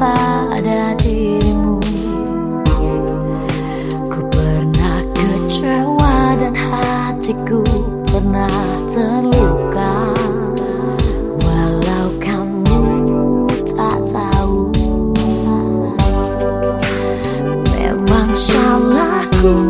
pada dirimu? Ku pernah kecewa dan hatiku pernah terluka. Walau kamu tak tahu Memang salahku